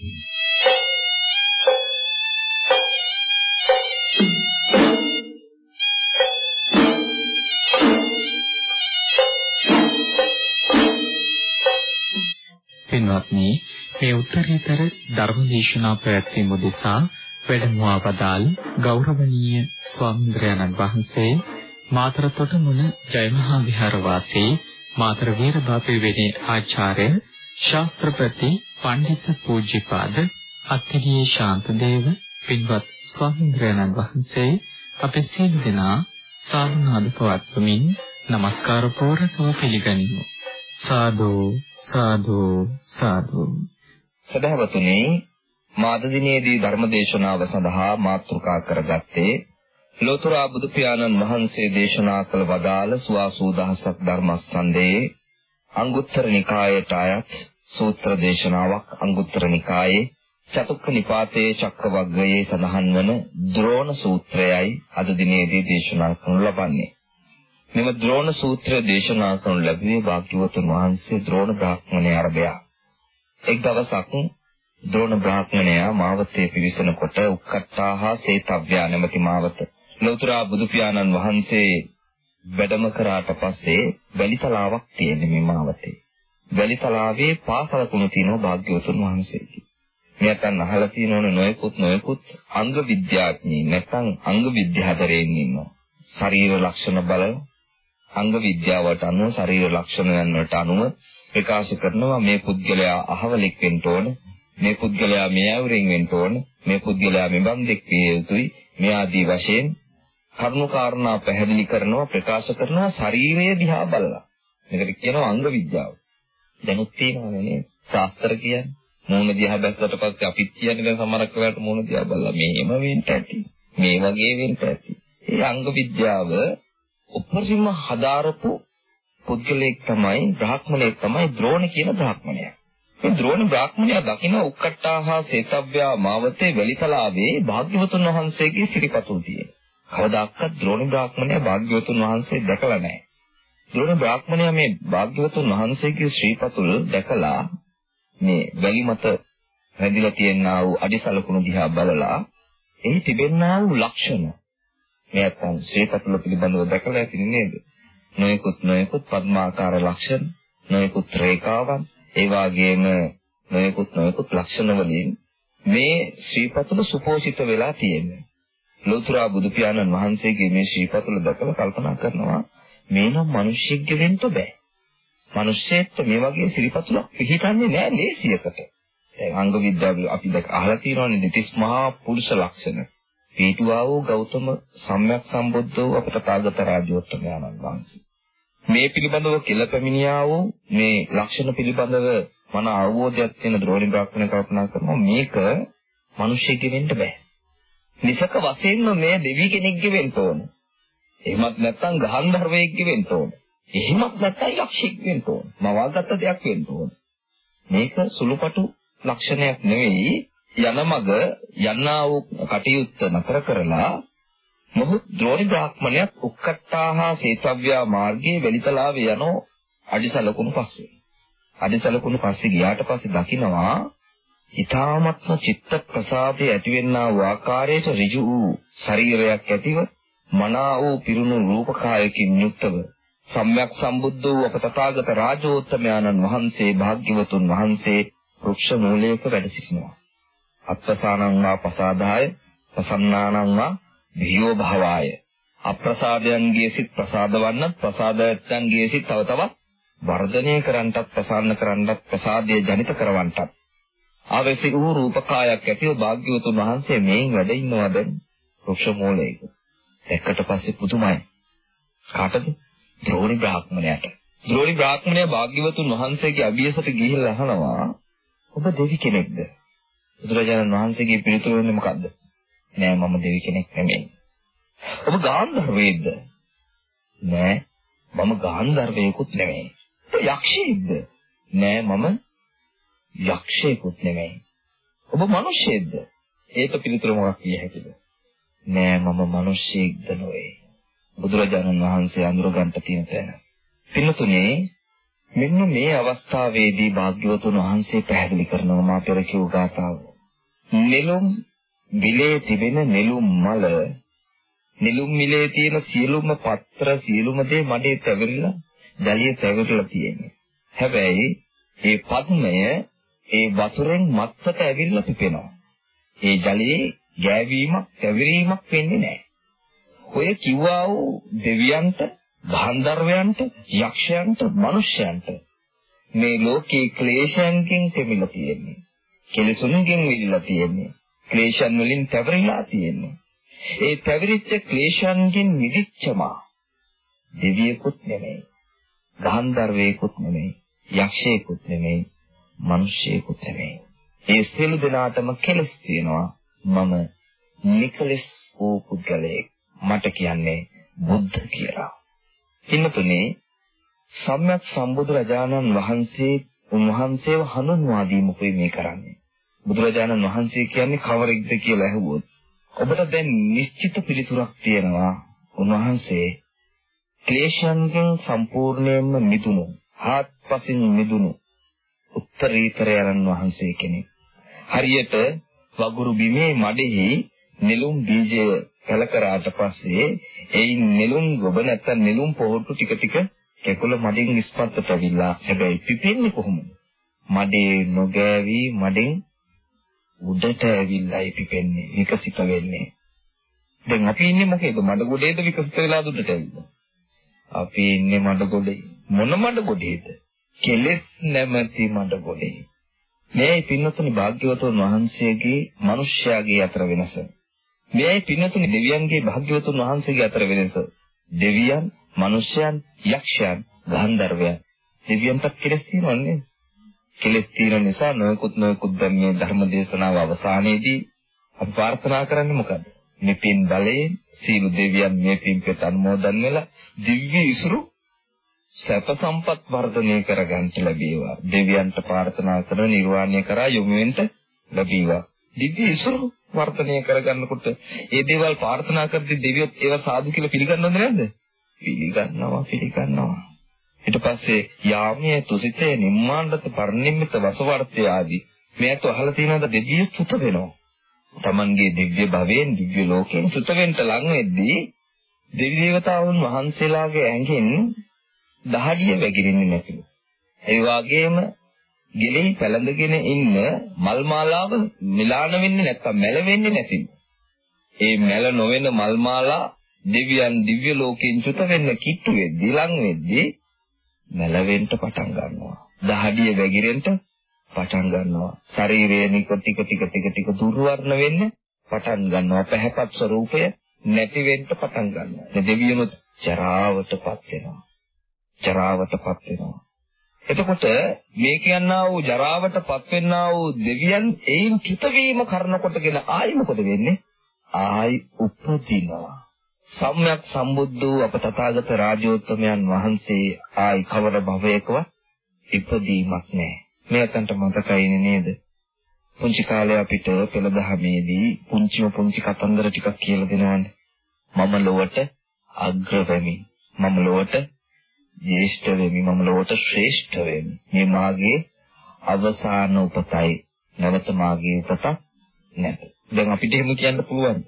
පින්වත්නි මේ උත්තරීතර ධර්මදේශනා ප්‍රයත්න උදෙසා වැඩමවා වදාල් ගෞරවනීය ස්වාමීන් වහන්සේ මාතර තොටමුණ ජයමහා විහාරවාසී මාතර වීරබාපිවෙණි ආචාර්ය ශාස්ත්‍රපති පණ්ඩිත පූජ්‍යපාද අත්තිගේ ශාන්තදේව පින්වත් ස්වාමීන් වහන්සේ අපේ සියලු දෙනා සාදුනාද පවත්වමින් নমස්කාර පූර්වකව පිළිගනිමු. සාදු සාදු සාදු. සදහවතුනි මාද දිනේදී ධර්මදේශනාව සඳහා මාතෘකා කරගත්තේ ලෝතර බුදු පියාණන් වහන්සේ දේශනා කළ වදාළ සුවාසූ දහසක් ධර්මස්කන්ධයේ අංගුත්තර නිකායට අයත් සූත්‍ර දේශනාවක් අංගුත්තර නිකායේ චතුක්ක නිපාතයේ චක්කවග්ගයේ සඳහන් වන ද්‍රෝණ සූත්‍රයයි අද දිනේදී දේශනා කරනු ලබන්නේ. මෙම ද්‍රෝණ සූත්‍රය දේශනා කරනු ලැබුවේ භාග්‍යවතුන් වහන්සේ ද්‍රෝණ බ්‍රාහ්මණය අරබයා. එක් දවසක් ද්‍රෝණ බ්‍රාහ්මණයා මාවතේ පිවිසෙනකොට උක්කට්ටාහා සේතව්‍යා නැමැති මාවත ලෞතර බුදු පියාණන් වහන්සේ වැඩම කරාට පස්සේ වැලිතලාවක් තියෙන මේ මාවතේ. වැලිතලාවේ පාසල තුන තියෙනවා භාග්‍යවතුන් වහන්සේගේ. මෙයන් අහලා තියෙනවනේ නොයෙකුත් නොයෙකුත් අංග විද්‍යාඥයින් නැත්නම් අංග විද්‍යාදරයන් ඉන්නවා. ශරීර ලක්ෂණ බලන අංග විද්‍යාවට අනුව ශරීර ලක්ෂණයන් වලට අනුව ප්‍රකාශ කරනවා මේ පුද්ගලයා අහවලෙක් වෙන්න ඕන මේ පුද්ගලයා මේ ආවරෙන් වෙන්න ඕන මේ පුද්ගලයා මෙබන්දෙක් විය යුතුයි මේ ආදී වශයෙන් කරුණු කාරණා පැහැදිලි කරනවා ප්‍රකාශ කරනවා ශරීරය දිහා බලලා මේකට කියනවා අංග විද්‍යාව. දැනුත් තියෙනවනේ නේද? ශාස්ත්‍ර කියන්නේ. මූණ දිහා බැස්සට පස්සේ අපිත් කියන්නේ දැන් සමහරක් වෙලාවට මූණ දිහා බලලා මෙහෙම වෙන්න ඇති. මේ වගේ වෙන්න ඇති. ඒ අංග විද්‍යාව උපරිම හදාරපු පුද්ගලයෙක් තමයි බ්‍රාහ්මණයෙක් තමයි ද්‍රෝණ කියන බ්‍රාහ්මණයා. මේ ද්‍රෝණ බ්‍රාහ්මණයා දකින උක්කට්ටාහා සේතව්‍යා මාවතේ වැලිතලාවේ භාග්‍යවතුන් වහන්සේගේ සිරිපතුල් තියෙන. කවදාකවත් ද්‍රෝණ බ්‍රාහ්මණයා භාග්‍යවතුන් වහන්සේ දැකලා නැහැ. ද්‍රෝණ බ්‍රාහ්මණයා මේ භාග්‍යවතුන් වහන්සේගේ ශ්‍රීපතුල් දැකලා මේ වැලි මත රැඳිලා තියෙනා වූ අඩිසලකුණු දිහා බලලා එහි තිබෙනා වූ ලක්ෂණ මේ අතන් ශ්‍රීපතුල පිළිබඳව දැකලා ඇති නේද? නොයෙකුත් නොයෙකුත් පద్මාකාර ලක්ෂණ, නොයෙකුත් රේඛාවන්, ඒ වගේම නොයෙකුත් නොයෙකුත් ලක්ෂණ වලින් මේ ශ්‍රීපතුල සුපෝෂිත වෙලා තියෙන්නේ. ලෝතර බුදු පියාණන් වහන්සේගේ මේ ශ්‍රීපතුල දැකලා කල්පනා කරනවා මේනම් මිනිස්සෙක්ගේ වෙන්න බෑ. මිනිස්සෙක්ට මේ වගේ ශ්‍රීපතුලක් පිළිහිටන්නේ නෑ ලේසියකට. දැන් අංග විද්‍යාව අපි දැක අහලා තියෙනවානේ දෙතිස් මහා පුරුෂ ලක්ෂණ. පිටුවා වූ ගෞතම සම්්‍යක් සම්බුද්ධ වූ අපට පාගත රාජෝත්තමයන්න් වහන්සේ. මේ පිළිබඳව කියලා පැමිණියා වූ මේ ලක්ෂණ පිළිබඳව මන අවබෝධයක් තියෙන ද්‍රෝණි බ්‍රාහ්මණ කල්පනා කරනවා මේක මිනිස්සෙක්ගෙ වෙන්න බෑ. නිසක වශයෙන්ම මේ දෙවි කෙනෙක්ගෙ වෙන්න ඕන. එහෙමත් නැත්නම් ගහන්ධර්වයෙක්ගෙ වෙන්න ඕන. එහෙමත් නැත්නම් යක්ෂයෙක් වෙන්න ඕන. මවාගත්ත දෙයක් වෙන්න ඕන. මේක සුළුපටු ලක්ෂණයක් නෙවෙයි යන මග යන්නා වූ කටයුත්ත නතර කරලා මොහු ද්‍රෝණි බ්‍රාහ්මණයක් උක්කට්ටාහා සේතව්‍යා මාර්ගයේ වෙලිතලාවේ යනෝ අඩිසලකුණු පස්සේ. අඩිසලකුණු පස්සේ ගියාට පස්සේ දකිනවා ඊ타මත්ම චිත්ත ප්‍රසාදයේ ඇතිවෙනා වූ ආකාරයට ඍජු වූ ශරීරයක් ඇතිව මනා වූ පිරුණු රූපකායකින් යුක්තව සම්්‍යක් සම්බුද්ධ වූ අප තථාගත රාජෝත්තමයන්න් වහන්සේ භාග්‍යවතුන් වහන්සේ වෘක්ෂ මූලයක වැඩ සිටිනවා. අප්‍රසානං වා පසාදාය ප්‍රසන්නානං වා භියෝ භවාය අප්‍රසාදයන්ගේ සිත් ප්‍රසාදවන්නත් ප්‍රසාදයන්ගේ සිත් තව තවත් වර්ධනය කරන්නටත් ප්‍රසන්න කරන්නටත් ප්‍රසාදය ජනිත කරවන්නටත් ආවේසි වූ රූපකායක් ඇතිව භාග්‍යවතුන් වහන්සේ මේන් වැඩ ඉන්නවද වෘක්ෂ මූලයක එක්කට පස්සේ පුදුමයි කාටද ද්‍රෝණි බ්‍රාහ්මණයට ද්‍රෝණි බ්‍රාහ්මණයා භාග්‍යවතුන් වහන්සේගේ අභියසට ගිහිල්ලා අහනවා ඔබ දෙවි කෙනෙක්ද බුදුරජාණන් වහන්සේගේ පිළිතුර වෙන්නේ මොකද්ද? නෑ මම දෙවි කෙනෙක් නෙමෙයි. ඔබ ගාන්ධර්වයේද? නෑ මම ගාන්ධර්වයෙකුත් නෙමෙයි. ඔබ යක්ෂයෙක්ද? නෑ මම යක්ෂයෙකුත් නෙමෙයි. ඔබ මිනිස්සෙක්ද? ඒක පිළිතුර මොකක් කිය හැකිද? නෑ මම මිනිස්සෙක්ද නොවේ. බුදුරජාණන් වහන්සේ අඳුරගන්ට තියෙන තැන. පින්තුනේ මෙන්න මේ අවස්ථාවේදී භාග්‍යවතුන් වහන්සේ පැහැදිලි කරනවා මා පෙර කිව් ගාථාව. නෙළුම් විලේ තිබෙන නෙළුම් මල නෙළුම් මිලේ තියෙන සියලුම පත්‍ර සියලුම දේ මඩේ තැවිරිලා ජලිය තැවිරිලා තියෙනවා. හැබැයි ඒ පද්මය ඒ වතුරෙන් මත්තට ඇවිල්ලා පිපෙනවා. ඒ ජලයේ ගෑවීමක්, තැවිරීමක් වෙන්නේ නැහැ. ඔය කිව්වා වූ දෙවියන්ට, ගාන්ධර්වයන්ට, යක්ෂයන්ට, මිනිස්යන්ට මේ ලෝකේ ක්ලේශයන්ගෙන් තෙමිලා තියෙන්නේ. කෙලෙසුන්ගෙන් විදිලා තියෙන්නේ. ක්ලේශයන් වලින් තැවරිලා තියෙන්නේ. ඒ තැවිරිච්ච ක්ලේශයන්ගෙන් මිදිච්චමා දෙවියෙකුත් නෙමෙයි. ගාන්ධර්වයෙකුත් නෙමෙයි. යක්ෂයෙකුත් නෙමෙයි. මිනිසෙකුත් නෙමෙයි. ඒ සියලු දෙනාටම කෙලස් තියෙනවා. මම නිකලස් වූ පුද්ගලයෙක්. මට කියන්නේ බුද්ධ කියලා. ඉන්නතුනේ සම්්‍යක් සම්බුදු රජාණන් වහන්සේ උන්වහන්සේව හඳුන්වා දීමකුයි මේ කරන්නේ. බුදුරජාණන් වහන්සේ කියන්නේ කවරෙක්ද කියලා අහුවොත් ඔබට දැන් නිශ්චිත පිළිතුරක් තියෙනවා. උන්වහන්සේ ක්ලේශයන්ගෙන් සම්පූර්ණයෙන්ම මිදුණු, හාත්පසින් මිදුණු උත්තරීතරයන් වහන්සේ කෙනෙක්. හරියට වගුරු බිමේ මඩෙහි නෙළුම් බීජය කල කරාට පස්සේ එයින් නෙළුම් ගොබ නැත්තම් නෙළුම් පොහොට්ටු ටික ටික කැකුල මඩින් ඉස්පත්ට පැවිලා හැබැයි පිපෙන්නේ කොහොමද? මඩේ නොගෑවි මඩෙන් උඩට ඇවිල්ලායි පිපෙන්නේ විකසිත වෙන්නේ. දැන් අපි ඉන්නේ මොකේද? මඩ ගොඩේද විකසිත වෙලා උඩට ඇවිල්ලා. අපි ඉන්නේ මඩ ගොඩේ. මොන මඩ ගොඩේද? කෙලෙස් නැමැති මඩ ගොඩේ. මේ පින්නතුනි භාග්‍යවතුන් වහන්සේගේ මිනිස්යාගේ අතර වෙනස. මේ පින්නතුනි දෙවියන්ගේ භාග්‍යවතුන් වහන්සේගේ අතර වෙනස. දෙවියන්, මිනිස්යන්, යක්ෂයන්, ගන්ධර්වයන්. දෙවියන්ට කෙලෙස් තියෙනවන්නේ. කෙලෙස් තියෙන නිසා නොයෙකුත් නොයෙකුත් දැන් මේ ධර්ම දේශනාව අවසානයේදී අපි ප්‍රාර්ථනා කරන්නේ මොකද්ද? මේ පින් බලයෙන් සීල දෙවියන් මේ පින් පෙත අනුමෝදන් වෙලා දිව්‍ය ඉසුරු සැප සම්පත් වර්ධනය කරගන්න ලැබේවා. දෙවියන්ට ප්‍රාර්ථනා කරන නිර්වාණය කරා යොමු වෙන්න ලැබේවා. දිව්‍ය ඉසුරු වර්ධනය කරගන්නකොට ඒ දේවල් ප්‍රාර්ථනා කරද්දී දෙවියොත් ඒවා සාදු කියලා පිළිගන්නවද නැද්ද? පිළිගන්නවා පිළිගන්නවා. ඊට පස්සේ යාමයේ තුසිතේ නිම්මාණ්ඩත පරිනිම්මිත වසවර්තය ආදී මේකට අහලා තියෙනවද දෙවියෝ සුත වෙනවා. Tamanගේ දිව්‍ය භවයෙන් දිව්‍ය ලෝකයෙන් සුත වෙන්න ලඟ වෙද්දී දෙවි දේවතාවුන් වහන්සේලාගේ ඇඟෙන් දහඩිය වැగిරෙන්නේ නැතිව. ඒ වගේම ගෙලෙහි පැලඳගෙන ඉන්න මල් මාලාව මිලාන වෙන්නේ නැත්තම් මැලෙන්නේ නැතිව. ඒ මැල නොවන මල් මාලා දෙවියන් දිව්‍ය ලෝකයෙන් චුත වෙන්න කිට්ටුවේ දිලන් වෙද්දී මැලවෙන්න පටන් ගන්නවා. දහඩිය වැగిරෙන්න පටන් ගන්නවා. ශරීරය නික ටික ටික ටික ටික දුර්වර්ණ වෙන්න පටන් ගන්නවා. පැහැපත් ස්වરૂපය නැති වෙන්න පටන් ගන්නවා. දෙවියනොත් චරාවටපත් වෙනවා. ජරාවටපත් වෙනවා. එතකොට මේ කියනා වූ ජරාවටපත් වෙන්නා වූ දෙවියන් ඒන් චුත වීම කරන කොටගෙන ආයි මොකද වෙන්නේ? ආයි උපදිනවා. සම්්‍යක් සම්බුද්ධ වූ අප තථාගත රාජෝත්තමයන් වහන්සේ ආයි කවර භවයකවත් ඉපදීමක් නැහැ. මේකට මතකයිනේ නේද? පුංචි කාලේ අපිට පෙළ දහමේදී පුංචිම පුංචි කතන්දර ටිකක් කියලා දෙනවානේ. මම ලොවට අග්‍ර වෙමි. මම ලොවට ජේෂ්ඨ වෙමි. මම ලොවට ශ්‍රේෂ්ඨ වෙමි. මේ මාගේ අවසාන උපතයි. නැවත මාගේ උපතක් නැත. දැන් අපිට එහෙම කියන්න පුළුවන්ද?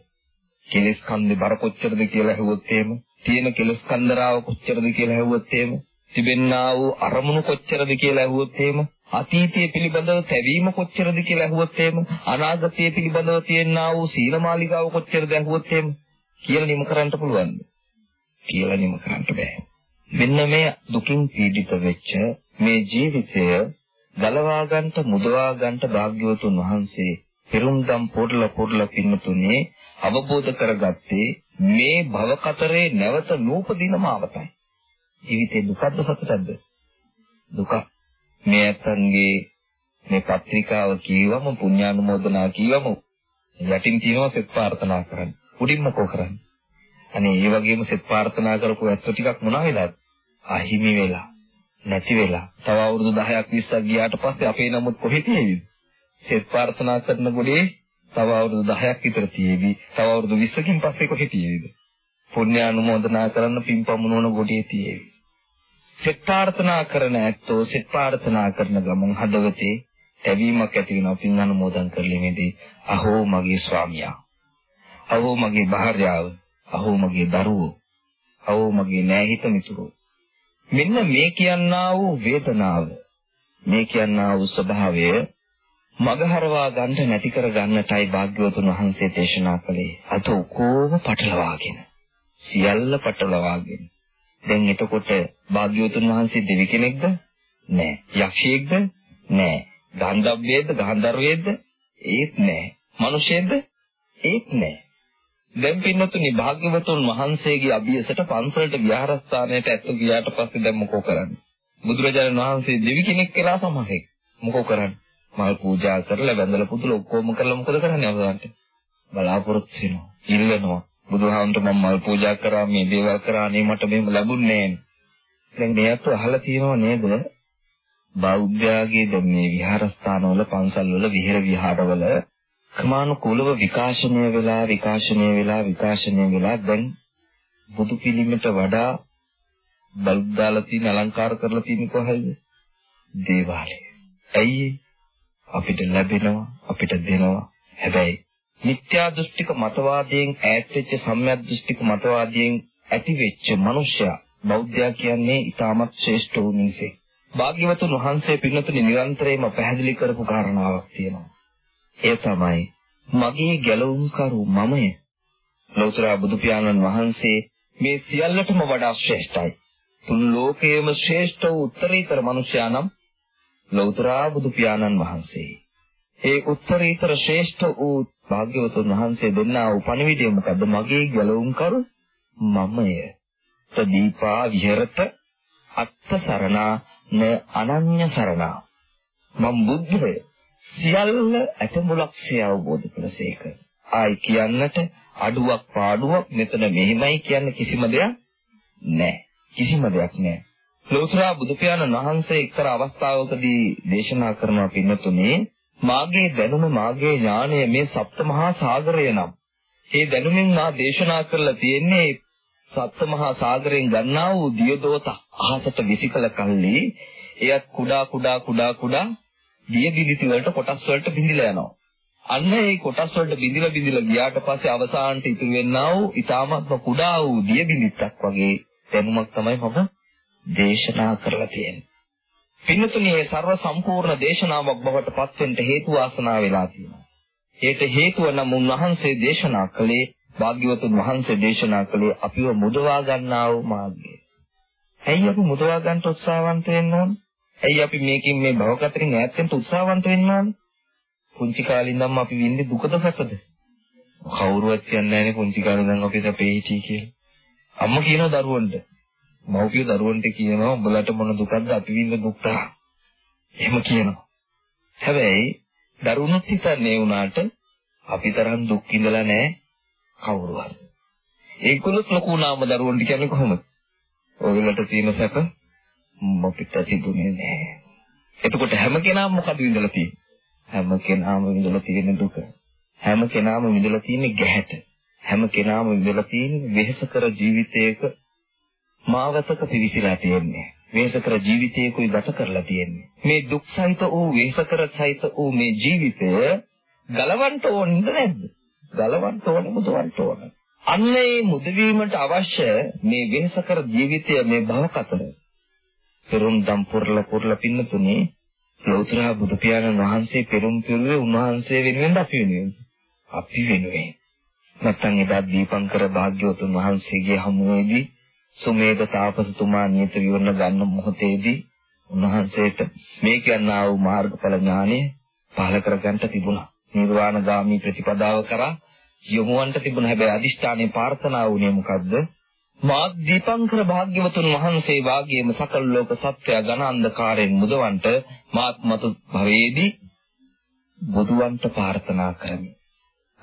කෙලස් කන්දේ බර කොච්චරද කියලා ඇහුවොත් එහෙම තියෙන කෙලස් කන්දරාව කොච්චරද කියලා ඇහුවොත් එහෙම තිබෙන්නා වූ අරමුණු කොච්චරද කියලා ඇහුවොත් එහෙම අතීතයේ පිළිබඳව තැවීම කොච්චරද කියලා ඇහුවොත් එහෙම අනාගතයේ පිළිබඳව තියෙනා වූ සීලමාලිකාව කොච්චරද ඇහුවොත් එහෙම කියලා නිම කරන්න පුළුවන්ද කියලා නිම කරන්න බෑ මෙන්න මේ දුකින් පීඩිත වෙච්ච මේ ජීවිතය ගලවා ගන්නට මුදවා ගන්නට භාග්‍යවතුන් වහන්සේ පෙරුම්දම් පොඩල පොඩල පින්නතුනේ අවබෝධ කරගත්තේ මේ භව කතරේ නැවත නූපදිනම අවතයි. ජීවිතේ දුකද සතුටද? දුක. මේ අතන්ගේ මේ පත්‍රිකාව කියවම පුණ්‍යානුමෝදනා කියවම යටින් තියෙනවා සෙත් ප්‍රාර්ථනා කරන්න. උඩින්ම කෝ කරන්නේ. අනේ ඒ වගේම සෙත් ප්‍රාර්ථනා කරපු ඇත්ත ටිකක් මොනවා වෙලාද? අහිමි වෙලා නැති වෙලා. තව අවුරුදු 10ක් 20ක් ගියාට පස්සේ අපේ නමුත් කොහෙ තියෙයිද? සෙත් ප්‍රාර්ථනා කරන ගොඩේ තව අවුරුදු 10ක් විතර තියේවි. තව අවුරුදු 20කින් පස්සේ කොහෙ තියේවිද? පුණ්‍ය අනුමෝදනා කරන්න පින්පමුණවන ගොඩේ තියේවි. සෙත් ප්‍රාර්ථනා කරන ඇත්තෝ සෙත් ප්‍රාර්ථනා කරන ගමන් හදවතේ තැවීමක් ඇති වෙනවා පින් අනුමෝදන් කරලීමේදී අහෝ මගේ ස්වාමියා අහෝ මගේ භාර්යාව අහෝ මගේ දරුවෝ අහෝ මගේ නෑහිත මිතුරෝ මෙන්න මේ කියන්නා වූ වේදනාව මේ කියන්නා වූ ස්වභාවය මගහරවා ගන්න නැති කර ගන්නටයි භාග්‍යවතුන් වහන්සේ දේශනා කළේ. අත කොහොම පටලවාගෙන සියල්ල පටලවාගෙන. දැන් එතකොට භාග්‍යවතුන් වහන්සේ දෙවි කෙනෙක්ද? නෑ. යක්ෂයෙක්ද? නෑ. ගන්ධබ්බේද ගන්ධර්වයේද ඒත් නෑ. මිනිසෙක්ද ඒත් නෑ. දැන් පින්නතුනි භාග්‍යවතුන් වහන්සේගේ අභියසට පන්සලට විහාරස්ථානයට ඇත්තු ගියාට පස්සේ දැන් මොකෝ කරන්නේ? බුදුරජාණන් වහන්සේ දෙවි කෙනෙක් කියලා සමහරෙක්. මොකෝ කරන්නේ? මල් පූජා කරලා වැඳලා පුදුල ඔක්කොම කරලා මොකද කරන්නේ අවදාන්ට බලාපොරොත්තු වෙනවා ඉල්ලනවා. බුදුහාමුදුර මම මල් පූජා කරා මේ දේවල් කරා අනේ මට මේව ලැබුණේ නැහැ දැන් මේකට අහලා තියෙනව නේද? බෞද්ධයාගේ දැන් මේ විහාරස්ථානවල පන්සල්වල විහෙර විහාරවල ක්‍රමානුකූලව විකාශනය වෙලා විකාශනය වෙලා විකාශනය වෙලා දැන් බුදු පිළිමයට වඩා බල්බ් දාලා තියෙන අලංකාර කරලා තියෙන කොහේද? දේවාලය. ඇයි අපිට ලැබෙනවා අපිට දෙනවා. හැබැයි මිත්‍යා දෘෂ්ටික මතවාදයෙන් ඈත් වෙච්ච සම්‍යක් දෘෂ්ටික මතවාදයෙන් ඇති වෙච්ච මිනිසයා බෞද්ධයා කියන්නේ ඊටමත් ශ්‍රේෂ්ඨ වූ මිනිසෙක්. භාග්‍යවතුන් වහන්සේ පින්නතුනි නිරන්තරයෙන්ම පැහැදිලි කරපු කාරණාවක් තියෙනවා. ඒ තමයි මගේ ගැලවුම්කරු මමය. ලෞතර බුදු පියාණන් වහන්සේ මේ සියල්ලටම වඩා ශ්‍රේෂ්ඨයි. තුන් ලෝකයේම ශ්‍රේෂ්ඨ වූ උත්තරීතර මනුෂ්‍යයා නම් ලෞතර බුදු පියාණන් වහන්සේ. ඒ උත්තරීතර ශ්‍රේෂ්ඨ වූ භාග්‍යවතුන් වහන්සේ දෙන්නා වූ පණිවිඩය මොකද්ද? මගේ ගැලවුම්කරු මමය. තදීපා විහෙරත අත්ත සරණා න අනන්‍ය සරණා. මම බුද්ධය සියල්ල ඇතමුලක්ෂය අවබෝධ කළසේක. ආයි කියන්නට අඩුවක් පාඩුවක් මෙතන මෙහිමයි කියන්න කිසිම දෙයක් නැහැ. කිසිම දෙයක් නැහැ. ලෝතර බුදු පියාණන් වහන්සේ එක්තරා අවස්ථාවකදී දේශනා කරනවා පින්නතුනේ මාගේ දැනුම මාගේ ඥානය මේ සප්තමහා සාගරය නම් ඒ දැනුමින් මා දේශනා කරලා තියෙන්නේ සප්තමහා සාගරයෙන් ගන්නා වූ දියදෝත අහසට විසිකල කල්ලි එයත් කුඩා කුඩා කුඩා කුඩා දිය බිලිති වලට කොටස් වලට බිඳිලා යනවා. අන්න ඒ කොටස් වලට බිඳිලා බිඳිලා ගියාට පස්සේ අවසානට ඉතුරු වෙන්නා වූ ඊටාත්ම කුඩා වූ දිය බිලිත්තක් වගේ දැනුමක් තමයි මම දේශනා කරලා තියෙන්නේ. පින්නතුනේ සර්ව සම්පූර්ණ දේශනාවක් බවට පත් වෙන්න හේතු වාසනා වෙලා තියෙනවා. ඒට හේතුව නම් උන්වහන්සේ දේශනා කළේ භාග්‍යවතුන් වහන්සේ දේශනා කළේ අපිව මුදවා ගන්නා වූ මාර්ගය. ඇයි අපි මුදවා ගන්න උත්සාහවන්ත වෙන්න ඕන? ඇයි අපි මේකෙන් මේ භවකතරින් ඈත් වෙන්න උත්සාහවන්ත වෙන්න ඕන? පුංචි කාලේ ඉඳන්ම අපි විඳි දුකද සැපද? කවුරුවත් කියන්නේ නැහැනේ පුංචි කාලේ ඉඳන් අපි සැපේ හිටී කියලා. අම්මා කියනවා දරුවන්ට. මව්පිය දරුවන්ට කියනවා උඹලට මොන දුකක්ද අපි විඳ දුක් තරම්. එහෙම කියනවා. හැබැයි දරුණුත් හිතන්නේ වුණාට අපි තරම් දුක් විඳලා නැහැ කවුරුවත්. ඒකලොත් ලොකු නාම දරුවන්ට කියන්නේ කොහොමද? ඔයගලට තියෙන සැප අපිට තිබුණේ නැහැ. එතකොට හැම කෙනාම මොකද විඳලා තියෙන්නේ? හැම කෙනාම විඳලා තියෙන දුක. හැම කෙනාම විඳලා තියෙන ගැහැට. හැම කෙනාම විඳලා තියෙන වෙහෙසකර ජීවිතයක මාවතක පිවිසිලා තියෙන්නේ. වෙහෙසකර ජීවිතයකුයි ගත කරලා තියෙන්නේ. මේ දුක් සහිත වූ වෙහෙසකර සහිත වූ මේ ජීවිතය ගලවන්න ඕනද නැද්ද? ගලවන්න ඕනේ මුදවන්න ඕනේ. අන්නේ මුදවීමට අවශ්‍ය මේ වෙහෙසකර ජීවිතය මේ භව කතර. පෙරුම් දම් පුරල පුරල පින්නතුනේ ලෞතර බුදු පියාණන් වහන්සේ පෙරුම් පිරුවේ උන්වහන්සේ වෙනුවෙන් අපි වෙනුවෙන්. අපි වෙනුවෙන්. නැත්තම් එදා දීපංකර භාග්‍යවතුන් වහන්සේගේ හමුවේදී සුමේද තාපසතුමා නියත විවරණ ගන්න මොහොතේදී උන්වහන්සේට මේ කියනා වූ මාර්ගඵල ඥානය පහල කරගන්න තිබුණා. නිර්වාණගාමී ප්‍රතිපදාව කරා යොමුවන්ට තිබුණ හැබැයි අදිෂ්ඨානයේ ප්‍රාර්ථනා වුණේ මොකද්ද? මා දීපංකර භාග්‍යවතුන් වහන්සේ වාගේම සකල ලෝක සත්‍යය ඝන අන්ධකාරයෙන් මුදවන්ට මාත්මතු භවයේදී බුදුවන්ට ප්‍රාර්ථනා කරමි.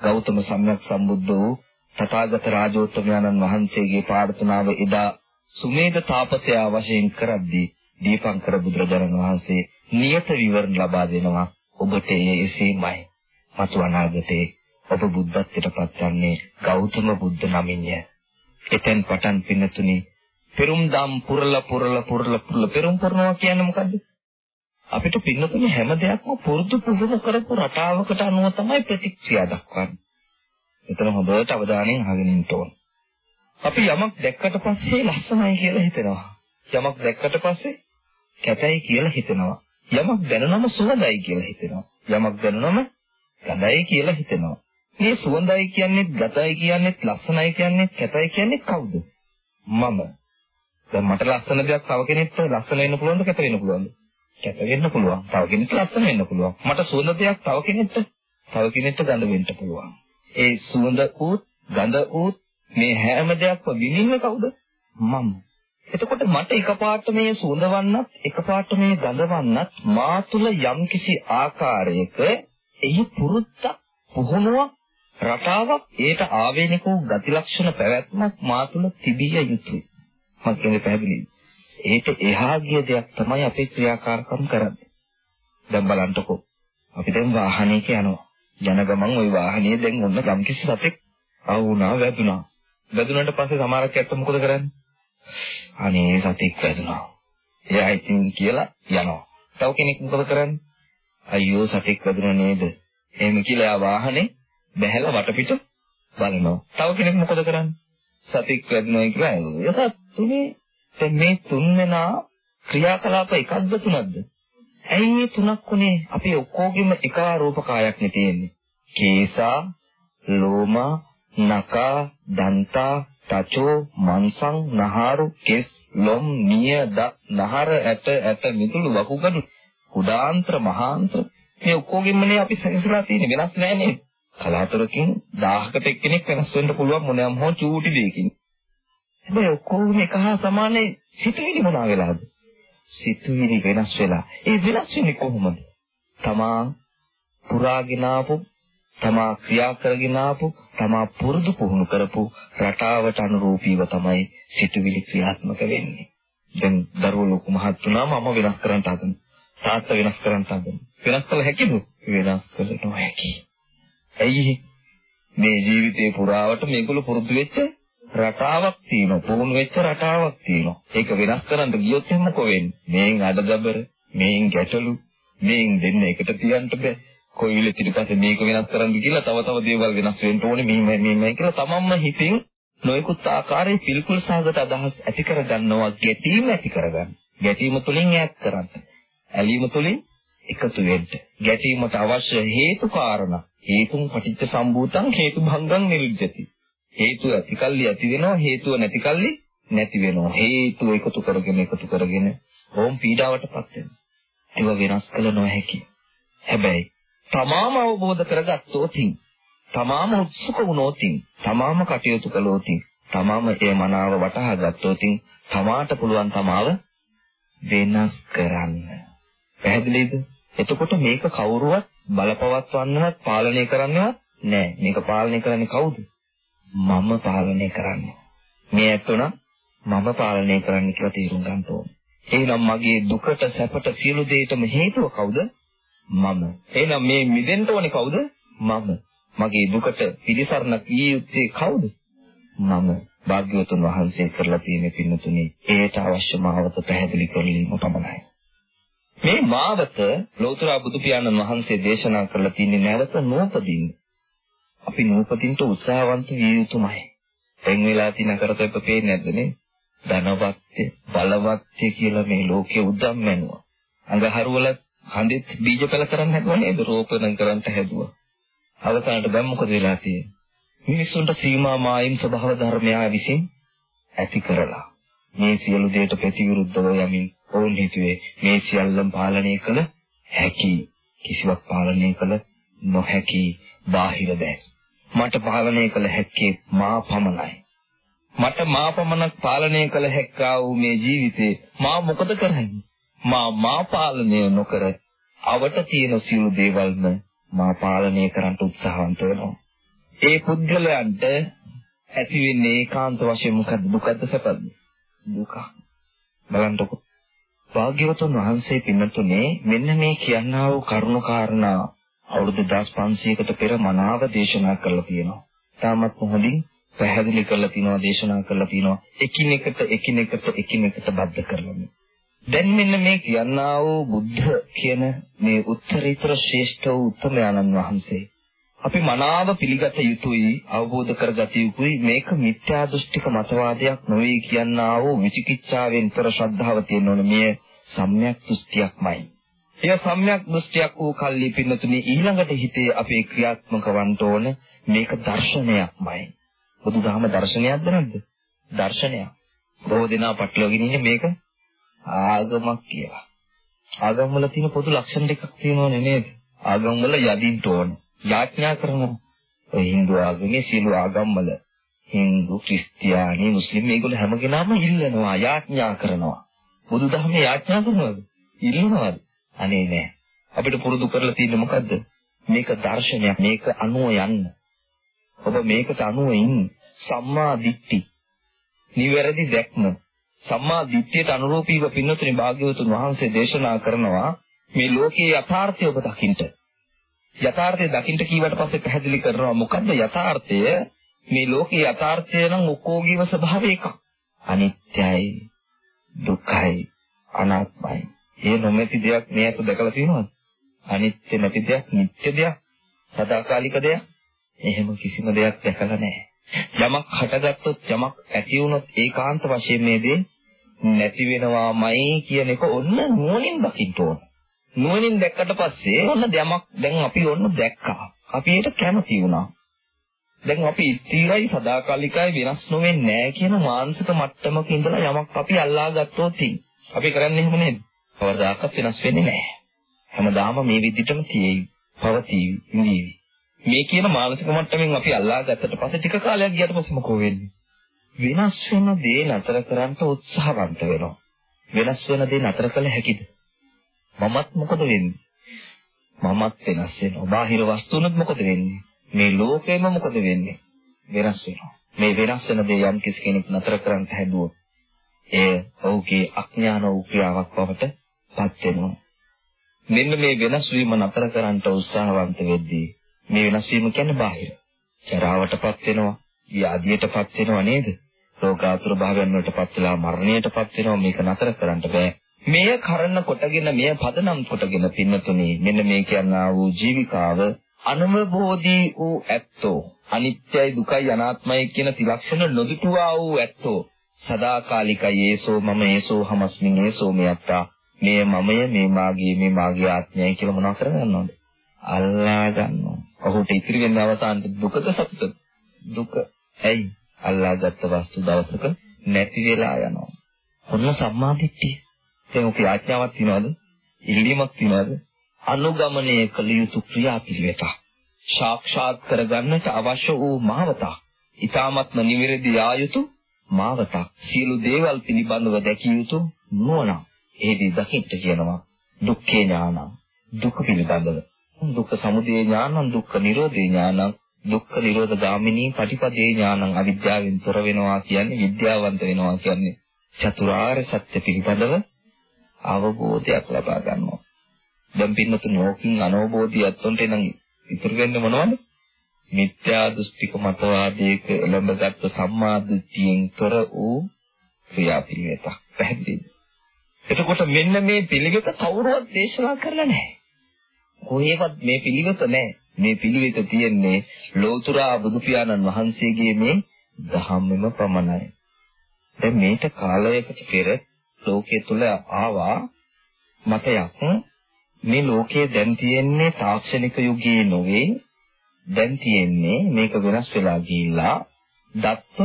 ගෞතම සම්්‍යක් සම්බුද්ධ වූ තථාගත රාජෝත්තමයන්න් වහන්සේගේ ප්‍රාර්ථනාව එදා සුමේද තාපසයා වශයෙන් කරද්දී දීපංකර බුදුරජාණන් වහන්සේ නියත විවරණ ලබා දෙනවා ඔබට එසේමයි. මතු අනාගතේ ඔබ බුද්ධත්වයට පත්වන්නේ ගෞතම බුද්ධ නමින්ය. එතෙන් පටන් පින්නතුනි පෙරුම් දම් පුරලා පුරලා පුරලා පුරලා පෙරුම් පුරනවා කියන්නේ මොකද්ද? අපිට පින්නතුනේ හැම දෙයක්ම පුරුදු පුහුණු කරපු රටාවකට අනුව තමයි ප්‍රතික්‍රියා දක්වන්නේ. එතන හොඳට අවධානයෙන් අහගෙන ඉන්න ඕන. අපි යමක් දැක්කට පස්සේ ලස්සනයි කියලා හිතෙනවා. යමක් දැක්කට පස්සේ කැතයි කියලා හිතෙනවා. යමක් දැනුනම සුවඳයි කියලා හිතෙනවා. යමක් දැනුනම ගඳයි කියලා හිතෙනවා. මේ සුවඳයි කියන්නේ, ගතයි කියන්නේ, ලස්සනයි කියන්නේ, කැතයි කියන්නේ කවුද? මම. දැන් මට ලස්සන දෙයක් තව කෙනෙක්ට ලස්සන වෙන්න පුළුවන්ද, කැත වෙන්න පුළුවන්ද? කැත වෙන්න පුළුවන්. තව කෙනෙක්ට ලස්සන වෙන්න පුළුවන්. මට සුවඳ දෙයක් තව කෙනෙක්ට තව කෙනෙක්ට ගඳ වෙන්න පුළුවන්. ඒ සුවඳ උත්, ගඳ උත් මේ හැම දෙයක්ම විඳින්නේ කවුද? මම. එතකොට මට එකපාරට මේ සුවඳවන්නත් එකපාරට මේ ගඳවන්නත් මා තුල යම්කිසි ආකාරයක එහි පුරුද්දක් පුහුණුවක් රටාවක් ඒට ආවේනික වූ ගති ලක්ෂණ පැවැත්මක් මා තුල තිබිය යුතුයි. මම කියන්නේ පැහැදිලිද? ඒක එහා ගිය දෙයක් තමයි අපේ ක්‍රියාකාරකම් කරන්නේ. දැන් බලන්නකෝ. අපි දැන් වාහනයක යනවා. යන ගමන් ওই වාහනේ දැන් ඔන්න යම්කිසි සතෙක් ආ වුණා වැදුනා. වැදුනට පස්සේ සමහරක් ඇත්ත මොකද කරන්නේ? අනේ සතෙක් වැදුනා. එයා ඉතින් කියලා යනවා. තව කෙනෙක් මොකද කරන්නේ? අයියෝ සතෙක් වැදුනා නේද? එහෙම කියලා එයා වාහනේ බැහැලා වටපිට බලනවා. තව කෙනෙක් මොකද කරන්නේ? සතෙක් වැදුනා කියලා එයා තුනේ දැන් මේ තුන් දෙනා ක්‍රියාකලාප එකක්ද තුනක්ද? ඇයි මේ තුනක් උනේ? අපි ඔක්කොගෙම එක රූපකායක් නේ තියෙන්නේ. කේසා, ලෝමා, නකා, දන්තා, තචෝ, මන්සං, නහාරු, කෙස්, ලොම්, නිය, දත්, නහර, ඇට, ඇට, මිදුළු, වකුගඩු, කුඩාන්ත්‍ර, මහාන්ත්‍ර මේ ඔක්කොගෙමනේ අපි සැකසලා තියෙන්නේ වෙනස් නෑ නේද? කලාතුරකින් 1000කට එක්කෙනෙක් වෙනස් වෙන්න පුළුවන් මොනෑම හෝ චූටි දෙයකින්. හැබැයි ඔක්කොම එක හා සමානයි සිතුවිලි මොනවා වෙලාද? සිතුවිලි වෙනස් වෙලා. ඒ වෙනස් වෙන්නේ කොහොමද? තමා පුරාගෙන ආපු තමා ක්‍රියා කරගෙන ආපු තමා පුරුදු පුහුණු කරපු රටාවට අනුරූපීව තමයි සිතුවිලි ක්‍රියාත්මක වෙන්නේ. දැන් දරුවෝ ලොකු මහත් වුණාම අම්ම වෙනස් කරන්න හදන. තාත්තා වෙනස් කරන්න හදන. වෙනස් කළ හැකිද? වෙනස් කළ නොහැකි. ඇයි මේ ජීවිතේ පුරාවට මේගොල්ලෝ පුරුදු වෙච්ච රටාවක් තියෙනවා. පුහුණු වෙච්ච රටාවක් තියෙනවා. ඒක වෙනස් කරන්න ගියොත් එහෙම කො වෙන්නේ? මේන් අඩදබර, මේන් ගැටලු, මේන් දෙන්න එකට තියන්න බෑ. කොයි විල ඊට පස්සේ මේක වෙනස් කරන්න කියලා තව තව දේවල් වෙනස් වෙන්න ඕනේ මෙහෙමයි මෙහෙමයි කියලා තමන්ම හිතින් නොයෙකුත් ආකාරයේ පිළිකුල් සහගත අදහස් ඇති කරගන්නවා ගැටීම ඇති කරගන්න. ගැටීම තුලින් ඈත් කරන්න. ඇලීම තුලින් එකතු වෙන්න. ගැටීමට අවශ්‍ය හේතු කාරණා හේතුන් පටිච්ච සම්භූතං හේතු භංගං නිරුද්ධති. හේතු ඇතිකල්ලි ඇති වෙනවා හේතුව නැතිකල්ලි නැති වෙනවා. හේතු එකතු කරගෙන එකතු කරගෙන ඕම් පීඩාවටපත් වෙනවා. ඒව වෙනස් කළ නොහැකි. හැබැයි තමාම අවබෝධ කරගත්තොතින් තමාම උත්සුක වුණොතින් තමාම කටයුතු කළොතින් තමාම ඒ මනාව වටහා ගත්තොතින් තමාට පුළුවන් තමාව වෙනස් කරන්න. පැහැදිලිද? එතකොට මේක කවුරුවත් බලපවත්වන්නවත් පාලනය කරන්නවත් නෑ. මේක පාලනය කරන්නේ කවුද? මම පාලනය කරන්නේ. මේ ඇත්තොන මම පාලනය කරන්න කියලා තේරුම් ගන්න ඕනේ. එහෙනම් මගේ දුකට සැපට සියලු දේටම හේතුව කවුද? මම. එහෙනම් මේ මිදෙන්න ඕනේ කවුද? මම. මගේ දුකට පිළිසරණක් විය යුත්තේ කවුද? මම. භාග්‍යවතුන් වහන්සේ කරලා තියෙන පින්නතුනේ ඒට අවශ්‍ය මාවත පැහැදිලි කරලීම පමණයි. මේ මාවත ලෝතර බුදු පියාණන් වහන්සේ දේශනා කරලා තියෙන්නේ නැවත නූපදින්න. අපි නූපදින්න උත්සාහවන්ත විය යුතුමයි. එන් වෙලා තියෙන කරතෙප පේන්නේ නැද්ද නේ? ධනවත්ය, බලවත්ය කියලා මේ ලෝකයේ උදම් වෙනවා. අඟහරුවල හඳෙත් බීජ පෙළ කරන්න හැදුවා නේද? රෝපණය කරන්න හැදුවා. අවසානට දැන් මොකද වෙලා තියෙන්නේ? මිනිසුන්ට සීමා මායිම් ස්වභාව ධර්මයා විසින් ඇති කරලා මේ සියලු දේට ප්‍රතිවිරුද්ධව යමින් ඔවුන් හිතුවේ මේ සියල්ලම පාලනය කළ හැකි කිසිවක් පාලනය කළ නොහැකි බාහිර දෑ මට පාලනය කළ හැක්කේ මා පමණයි මට මා පමණක් පාලනය කළ හැක්කා වූ මේ ජීවිතේ මා මොකද කරන්නේ මා මා පාලනය නොකර අවට තියෙන සියලු දේවල්ම මා පාලනය කරන්න උත්සාහවන්ත වෙනවා. ඒ පුද්ගලයන්ට ඇති වෙන්නේ ඒකාන්ත වශයෙන් මොකද්ද දුකද සැපද? දුක. බලන්නකො. භාග්‍යවතුන් වහන්සේ පින්නතුනේ මෙන්න මේ කියනා වූ කරුණු කාරණා අවුරුදු 1500කට පෙර මනාව දේශනා කරලා තියෙනවා. තාමත් හොඳින් පැහැදිලි කරලා තිනවා දේශනා කරලා තිනවා එකිනෙකට එකිනෙකට එකිනෙකට බද්ධ කරලා දැන් මෙන්න මේ කියනා වූ බුද්ධ කියන මේ උත්තරීතර ශ්‍රේෂ්ඨ වූ උත්තමයන්න් වහන්සේ අපි මනාව පිළිගත යුතුයි අවබෝධ කරගත යුතුයි මේක මිත්‍යා දෘෂ්ටික මතවාදයක් නොවේ කියනා වූ විචිකිච්ඡාවෙන් තොර ශ්‍රද්ධාව තියෙන ඕන මේ සම්‍යක් දෘෂ්ටියක්මයි. එය සම්‍යක් දෘෂ්ටියක් වූ කල්ලි පින්නතුනි ඊළඟට හිතේ අපේ ක්‍රියාත්මක වන්න ඕන මේක දර්ශනයක්මයි. බුදුදහම දර්ශනයක්ද නැද්ද? දර්ශනයක්. බොහෝ දෙනා පටලවාගෙන ඉන්නේ මේක ආගමක් කියලා. ආගම් වල තියෙන පොදු ලක්ෂණ දෙකක් තියෙනවනේ නේද? ආගම් වල යදින්න ඕන. යාඥා කරනවා. ඔය Hindu ආගමේ සියලු ආගම් වල Hindu, ක්‍රිස්තියානි, මුස්ලිම් මේගොල්ලෝ හැම කෙනාම ඉල්ලනවා, යාඥා කරනවා. බුදුදහමේ යාඥා කරනවද? ඉල්ලනවද? අනේ නෑ. අපිට පුරුදු කරලා තියෙන්නේ මොකද්ද? මේක දර්ශනයක්. මේක අනුව යන්න. ඔබ මේකට අනුව ඉන්න. සම්මා දිට්ඨි. නිවැරදි දැක්ම. සම්මා දිට්ඨියට අනුරූපීව පින්නතුනි භාග්‍යවතුන් වහන්සේ දේශනා කරනවා මේ ලෝකයේ යථාර්ථය ඔබ දකින්න. යථාර්ථය දකින්න කීවට පස්සේ පැහැදිලි කරනවා මොකද්ද යථාර්ථය? මේ ලෝකයේ යථාර්ථය නම් ඔක්කොගේම ස්වභාවය එකක්. අනිත්‍යයි, දුක්ඛයි, අනාත්මයි. ඒ නොමැති දෙයක් මේ අත දැකලා තියෙනවද? අනිත්‍ය නැති දෙයක්, නිට්ටය දෙයක්, සදාකාලික දෙයක්. එහෙම කිසිම දෙයක් දැකලා නැහැ. යමක් හටගත්තොත් යමක් ඇති වුණොත් ඒකාන්ත වශයෙන් මේ දේ නැති වෙනවාමයි කියන එක ඔන්න නුවණින් දකින්න ඕන. නුවණින් දැක්කට පස්සේ ඔන්න යමක් දැන් අපි ඔන්න දැක්කා. අපි ඒකට කැමති වුණා. දැන් අපි ස්ථිරයි සදාකාලිකයි වෙනස් නොවෙන්නේ නැහැ කියන මානසික මට්ටමක ඉඳලා යමක් අපි අල්ලා ගත්තොත් අපි කරන්නේ එහෙම නේද? කවදාකවත් වෙනස් වෙන්නේ නැහැ. හැමදාම මේ විදිහටම තියෙයි, පවතිවි, ඉඳීවි. මේ කියන මානසික මට්ටමින් අපි අල්ලා ගත්තට පස්සේ ටික කාලයක් ගියට පස්සේ මොකෝ වෙන්නේ? වෙනස් වෙන දේ නතර කරන්න උත්සාහවන්ත වෙනවා. වෙනස් වෙන දේ නතර කළ හැකිද? මමත් මොකද වෙන්නේ? මමත් වෙනස් වෙනවා. බාහිර වස්තුනොත් මොකද වෙන්නේ? මේ ලෝකෙම මොකද වෙන්නේ? වෙනස් වෙනවා. මේ වෙනස් වෙන දේ යම් කිසි කෙනෙක් නතර කරන්න හැදුවොත් එය ඔහුගේ අඥාන වූ ක්‍රියාවක් බවට පත් වෙනවා. මෙන්න මේ වෙනස් වීම නතර කරන්න උත්සාහවන්ත වෙද්දී මේ වෙනස් වීම කියන්නේ බාහිර. චරාවටපත් වෙනවා, ව්‍යාධියටපත් වෙනවා නේද? රෝගාතුර භාවයන් වලටපත් වෙලා මරණයටපත් වෙනවා මේක නතර කරන්න බෑ. මෙය කරන කොටගෙන මෙය පදනම් කොටගෙන පින්නතුනේ මෙන්න මේ කියනා වූ ජීවිකාව අනවබෝධී වූ ඇත්තෝ අනිත්‍යයි දුකයි අනාත්මයි කියන ත්‍රිලක්ෂණ නොදුටුවා වූ ඇත්තෝ සදාකාලිකයි ඒසෝ මම ඒසෝ හමස්මින් ඒසෝ මෙයත්තා මේ මමය මේ මාගේ මේ මාගේ ආත්මයයි කියලා මොනවා කරගන්නවද අල්ලා ගන්නවා ඔහුට ඉතිරි වෙන අවසානට දුකද සතුටද? දුක. ඇයි? අල්ලාගත්ත වස්තු දවසක නැති වෙලා යනවා. ඔන්න සම්මාදිට්ඨිය. දැන් ඔකේ ආඥාවක් තියනවද? ඉල්ලීමක් තියනවද? අනුගමනය කළ යුතු ක්‍රියාපිළිවෙත. සාක්ෂාත් කරගන්නට අවශ්‍ය වූ මාවතක්. ඊ타මත්ම නිවැරදි ආයුතු මාවතක්. සියලු දේවල් පිළිබඳව දැකිය යුතු නුවණ. එහිදී දකින්න කියනවා දුක්ඛේ ඥානං. දුක පිළිබඳව දුක්ඛ සමුදය ඥානං දුක්ඛ නිරෝධේ ඥානං දුක්ඛ නිරෝධ ගාමිනී පටිපදේ ඥානං අවිද්‍යාවෙන් තොර වෙනවා කියන්නේ විද්‍යාවන්ත වෙනවා කියන්නේ චතුරාර්ය සත්‍ය පිළිබඳව අවබෝධයක් ලබා ගන්නවා. දැන් පින්නතුන් ඕකින් අනවබෝධියත් උන්ට නම් ඉතුරු වෙන්නේ මොනවද? මිත්‍යා දෘෂ්ටික මතවාදයක එළඹගත් සම්මා දෘෂ්ටියෙන් තොර වූ ක්‍රියාපිළිවෙතක් පැහැදිලිද? එතකොට මෙන්න මේ පිළිවෙත කවුරුවත් දේශනා කරලා නැහැ. කොහේවත් මේ පිළිවෙත නැහැ. මේ පිළිවෙත තියෙන්නේ ලෝතුරා බුදු පියාණන් වහන්සේගේ මේ ධම්මෙම පමණයි. දැන් මේට කාලයකට පෙර ලෝකයේ තුල ආවා මතයක්. මේ ලෝකයේ දැන් තියෙන්නේ තාක්ෂණික යුගයේ නොවේ. දැන් තියෙන්නේ මේක වෙනස් වෙලා ගිහිල්ලා දත්ත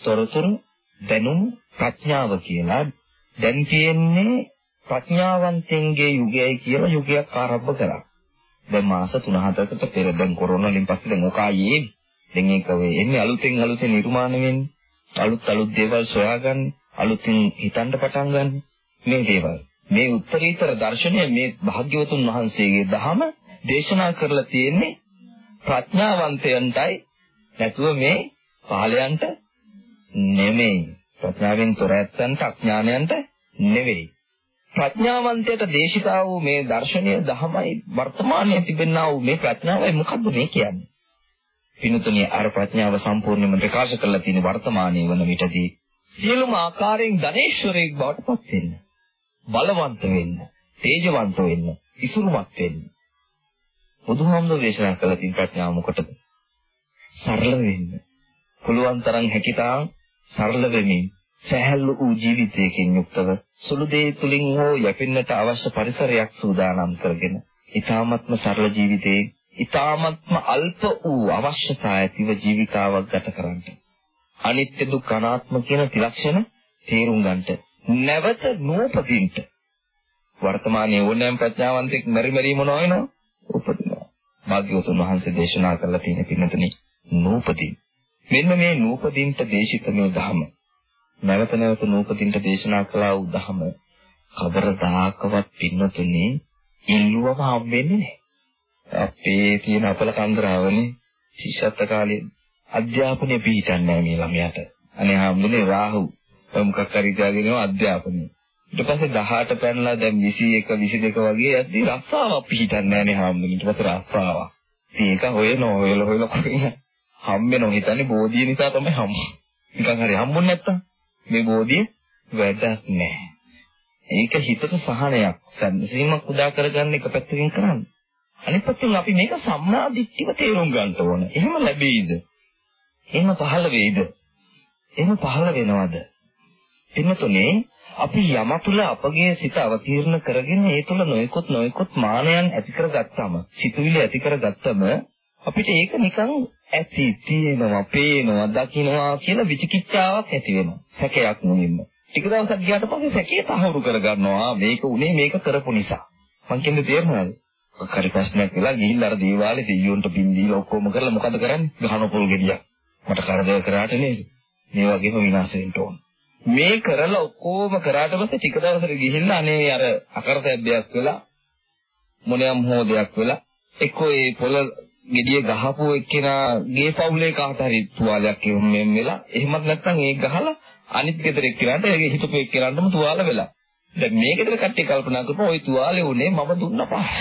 තොරතුරු දැනුම් ප්‍රඥාව කියලා. දැන් තියෙන්නේ ප්‍රඥාවන්තයන්ගේ යුගයයි කියලා යුගයක් ආරම්භ කරා. දැන් මාස 3-4කට පෙර දැන් කොරෝනා වලින් පස්සේ දැන් ඔක ආයේ. දැන් ඒක වෙයි එන්නේ අලුතෙන් අලුතෙන් නිර්මාණය වෙන්නේ. අලුත් අලුත් දේවල් සොයාගන්න. අලුතින් හිතන්න පටන් ගන්න. මේ දේවල්. මේ උත්තරීතර දර්ශනය මේ භාග්‍යවතුන් වහන්සේගේ දහම දේශනා කරලා තියෙන්නේ ප්‍රඥාවන්තයන්ටයි නැතුව මේ පහලයන්ට නෙමෙයි. ප්‍රඥාවෙන් තොර ඇත්තන්ට අඥානයන්ට නෙවෙයි. ප්‍රඥාවන්තයට දේශිතා වූ මේ දර්ශනීය දහමයි වර්තමානයේ තිබෙනා වූ මේ ප්‍රඥාවයි. මොකද්ද මේ කියන්නේ? පිනුතුණිය අර ප්‍රඥාව සම්පූර්ණයෙන්ම ප්‍රකාශ කරලා තියෙන වර්තමානයේ වන විටදී සියලුම ආකාරයෙන් ධනේශ්වරයෙක් බවට පත් වෙන්න. බලවන්ත වෙන්න, තේජවන්ත වෙන්න, ඉසුරුමත් වෙන්න. බුදුහාමුදුරේ දේශනා කළ තියෙන ප්‍රඥාව මොකටද? සරල වෙන්න. පුළුවන් තරම් හැකිතාක් සරල වෙමින් සැහැල්ලු වූ ජීවිතයකින් යුක්තව සුළු දේ තුලින් හෝ යැපෙන්නට අවශ්‍ය පරිසරයක් සූදානම් කරගෙන ඊ타ත්ම සරල ජීවිතේ ඊ타ත්ම අල්ප වූ අවශ්‍යතා ඇතිව ජීවිතාවක් ගත කරන්න. අනිත්‍ය දුක්ඛ අනාත්ම කියන ත්‍රිලක්ෂණ තේරුම් ගන්නට නැවත නූපදින්ට වර්තමානයේ ඕනෑම ප්‍රඥාවන්තෙක් මෙරි මෙරි මොනවා වෙනව උපදිනවා. භාග්‍යවතුන් වහන්සේ දේශනා කරලා තියෙන පින්නතුනි නූපදින්. මෙන්න මේ නූපදින්ට දේශිත මේ ධහම නැවත නැවත නූපදින්ට දේශනා කළා වූ ධහම කවරදාකවත් පින්නතුනි ඉල්ලුවම හම්බෙන්නේ නැහැ. අපේ තියෙන අපල කන්දරාවනේ ශිෂ්‍යත්ව කාලේ අධ්‍යාපනය පිළිටන්නේ මේ ළමයාට. අනේ හම්බුනේ රාහු. මොකක් හරි තියාගෙනව අධ්‍යාපනය. ඊට පස්සේ 18 පැනලා දැන් 21 22 වගේ යද්දි රස්සාවක් පිළිටන්නේ නැහැ නේ හම්බුනේ. ඊට පස්සේ රස්සාවක්. ඉතින් ඒක හොයන හොයල හොයල කොහෙද හම්බෙනව හිතන්නේ බෝධිය නිසා තමයි හම්බ. නිකන් හරි හම්බුනේ නැත්තම් මේ බෝධිය වැඩක් නැහැ. ඒක හිතට සහනයක්. සම්සීමක් උදා කරගන්න එක පැත්තකින් කරන්නේ. අනිත් පැත්තෙන් අපි මේක සම්මාදිට්ඨිව තේරුම් ගන්න ඕන. එහෙම ලැබෙයිද? එහෙම පහළ වෙයිද? එහෙම පහළ වෙනවද? එන්නතුනේ අපි යම තුල අපගේ සිත අවතීර්ණ කරගෙන ඒ තුල නොයෙකුත් නොයෙකුත් මානයන් ඇති කරගත්තම, සිතුවිලි ඇති කරගත්තම අපිට ඒක නිකන් ඇති තියෙනවා, පේනවා, දකින්නවා කියලා විචිකිච්ඡාවක් ඇති වෙනවා. සැකයක් නෙමෙයි. ටික දවසක් ගියාට පස්සේ සැකේ තහවුරු කරගන්නවා. මේක උනේ මේක කරපු නිසා. මං කියන්නේ තේරුණාද? කරි ප්‍රශ්නයක් වෙලා ගිහිල්ලා අර දේවාලේ දෙයියොන්ට පින් දීලා ඔක්කොම කරලා මොකද කරන්නේ? ගහන පොල් ගෙඩියක්. මට කරදර කරාට නේද? මේ වගේම විනාශ වෙන්න ඕන. මේ කරලා ඔක්කොම කරාට පස්සේ ටික දවසකට ගිහිල්ලා අනේ අර අකරතැබ්බයක් වෙලා මොනියම් හොදයක් වෙලා එක්කෝ ඒ පොළ ගෙඩිය ගහපු එක්කෙනාගේ පවුලේ කාට හරි තුවාලයක් එහෙම වෙලා එහෙමත් නැත්නම් ඒක ගහලා අනිත් ගෙදර එක්කෙනාට ඒකේ හිතපු එක්කෙනාටම තුවාල වෙලා. දැන් මේ ගෙදර කට්ටිය කල්පනා කරපුවා ওই තුවාලේ උනේ මම දුන්න පහ.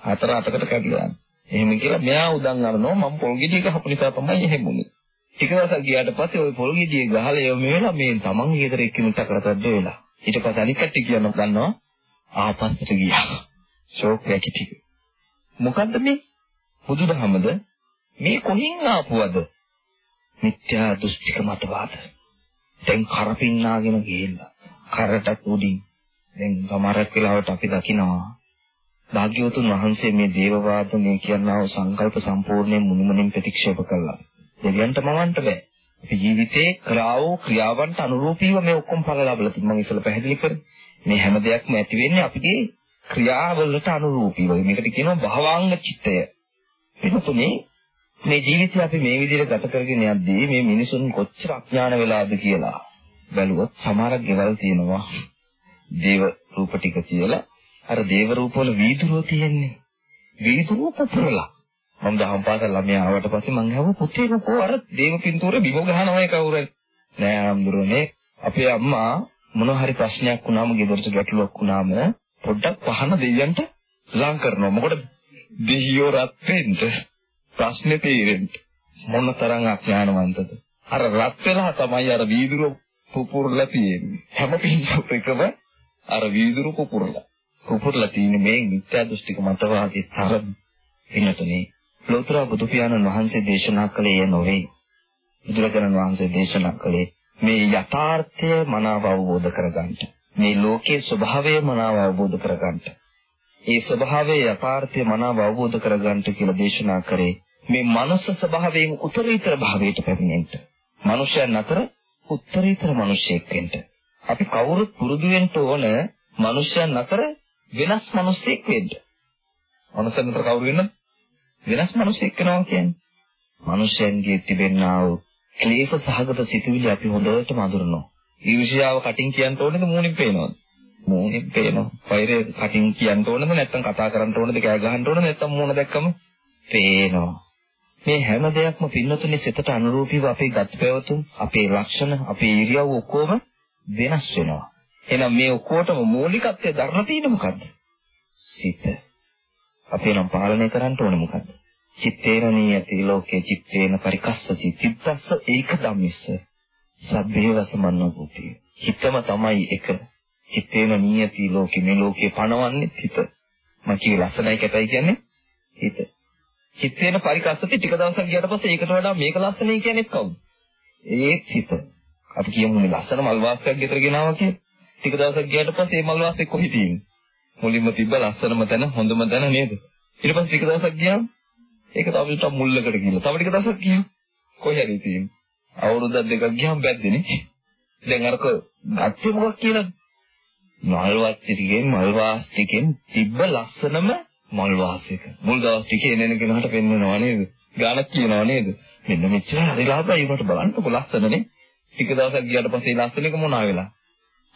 හතර අතකට කැඩලා. එහෙම කියලා මෙයා උදන් අරනවා මම පොල් ගෙඩිය ගහපු නිසා තමයි එහෙම වුනේ. ටික දවසක් ගියාට පස්සේ ওই පොල් ගෙඩිය ගහලා ඒව මෙහෙලා මේ තමන්ගේ ගෙදර එක්කෙනෙක් කරතද්ද වෙලා. ඊට පස්සේ අනිත් කට්ටිය කියනවා ගන්නවා ආපස්සට ගියා. ෂෝක් එකක් ටික. මොකද්ද මේ? බුදුදහමද මේ කොහින් ආපුවද? මිත්‍යා දෘෂ්ටික මතවාද. දැන් කරපින්නාගෙන ගිහිල්ලා කරට උඩින් දැන් සමහරක් වෙලාවට අපි දකිනවා භාග්‍යවතුන් වහන්සේ මේ දේවවාද මේ කියනවා සංකල්ප සම්පූර්ණයෙන් මුනිමනින් ප්‍රතික්ෂේප කළා. දෙවියන්ට මවන්න බෑ. අපි ජීවිතේ කරාවෝ ක්‍රියාවන්ට අනුරූපීව මේ ඔක්කොම ඵල ලැබලා තිබ්බ මම ඉස්සෙල්ලා පැහැදිලි කරේ. මේ හැම දෙයක්ම ඇති වෙන්නේ අපගේ ක්‍රියාවලට අනුරූපීව. මේකට කියනවා භවංග චිත්තය. එතකොට මේ ජීවිතය අපි මේ විදිහට ගත කරගෙන යද්දී මේ මිනිසුන් කොච්චර අඥාන වෙලාද කියලා බැලුවොත් සමහරක් ගෙවල් තියෙනවා දේව රූප ටික කියලා අර දේව රූප වල වීදුරුව තියෙන්නේ වීදුරුව පුපුරලා මම දහම් පාසල් ළමයා ආවට පස්සේ මං අහුව පුතේ මොකෝ අර දේව පින්තූරේ බිම ගහනවා කවුරුද නෑ ආම්දුරනේ අපේ අම්මා මොන හරි ප්‍රශ්නයක් වුණාම ගෙදරට ගැටලුවක් වුණාම පොඩ්ඩක් පහන දෙයයන්ට ලං කරනවා. මොකද දෙහියෝ රත් වෙන්න ප්‍රශ්නේ තීරෙන්න මොනතරම් අඥානවන්තද? අර රත් වෙලා තමයි අර වීදුරුව පුපුරලා තියෙන්නේ. හැම පින්තූරයකම අර වීදුරු පුපුරලා. පුපුරලා තියෙන මේ මිත්‍යා දෘෂ්ටික මතවාදී තරම් වෙනතුනේ ලෝතර බුදු පියාණන් වහන්සේ දේශනා කළේ නොවේ බුදුරජාණන් වහන්සේ දේශනා කළේ මේ යථාර්ථය මනාව අවබෝධ කරගන්න මේ ලෝකයේ ස්වභාවය මනාව අවබෝධ කරගන්න ඒ ස්වභාවයේ යථාර්ථය මනාව අවබෝධ කරගන්න කියලා දේශනා කරේ මේ මනස ස්වභාවයෙන් උත්තරීතර භාවයට පැමිණෙන්න. මනුෂ්‍යයන් අතර උත්තරීතර මිනිසෙක් වෙන්න. අපි කවුරුත් පුරුදු වෙන්න ඕන මනුෂ්‍යයන් අතර වෙනස් මිනිසෙක් වෙන්න. මනුෂ්‍යයන් අතර කවුරු වෙන්නද? වෙනස් මිනිසෙක් වෙනවා කියන්නේ. මනුෂ්‍යයන්ගේ තිබෙනා වූ ක්ලේශ සහගත සිතුවිලි අපි හොඳටම අඳුරනවා. ඊර්ෂ්‍යාව කටින් කියන්න ඕනේද මූණින් පේනවද? මූණෙන් පේනවා. වෛරය කටින් කියන්න ඕනද නැත්නම් කතා කරන්න ඕනද කෑ ගහන්න ඕනද නැත්නම් මූණ දැක්කම පේනවා. මේ හැම දෙයක්ම පින්නතුනේ සිතට අනුරූපීව අපේ ගත පැවතුම්, අපේ ලක්ෂණ, අපේ ඉරියව් ඔක්කොම වෙනස් වෙනවා. එහෙනම් මේ ඔක්කොටම මූලිකත්වයේ ධර්ම තියෙන මොකද්ද? සිත. අපි නම් පාලනය කරන්න ඕනේ මොකද්ද? චිත්තේන නියති ලෝකේ චිත්තේන පරිකස්සති චිත්තස්ස ඒක ධම්මිස්ස සබ්බේ වසමන්නෝපති හිතම තමයි එක. චිත්තේන නියති ලෝකේ මේ ලෝකේ පණවන්නේ හිත. මම කිය ලස්සනයි කැතයි කියන්නේ හිත. චිත්තේන පරිකස්සති ටික දවසක් ගියට පස්සේ ඒකට වඩා මේක ලස්සනයි කියන්නේ කවුද? ඒත් හිත. අපි කියමු මේ ලස්සන මල් වාසයක් ගෙදර ගෙනාවා කියලා. ටික දවසක් ගියට පස්සේ මේ මල් වාසෙ කොහි තියෙන්නේ? මුලින්ම තිබ්බ ලස්සනම තැන හොඳම තැන නේද ඊට පස්සේ ටික දවසක් ගියාම ඒක තව ටිකක් මුල්ලකට ගිහලා තව ටික දවසක් ගියාම කොහේ හරි තියෙන්නේ. අවුරුද්දක් දෙකක් ගියාම බැද්දනේ. දැන් අරක ගත්තේ මොකක් කියලාද? මල්වත් ටිකෙන් මල්වාස් ටිකෙන් තිබ්බ ලස්සනම මල්වාසයක. මුල් දවස් ටිකේ එන එන කෙනාට පෙන්වනවා නේද? ගානක් කියනවා නේද? මෙන්න මෙච්චර හරිලාභයි ඒකට බලන්නකො ලස්සනනේ. ටික දවසක් ගියාට පස්සේ ලස්සනක මොනවා වෙලා?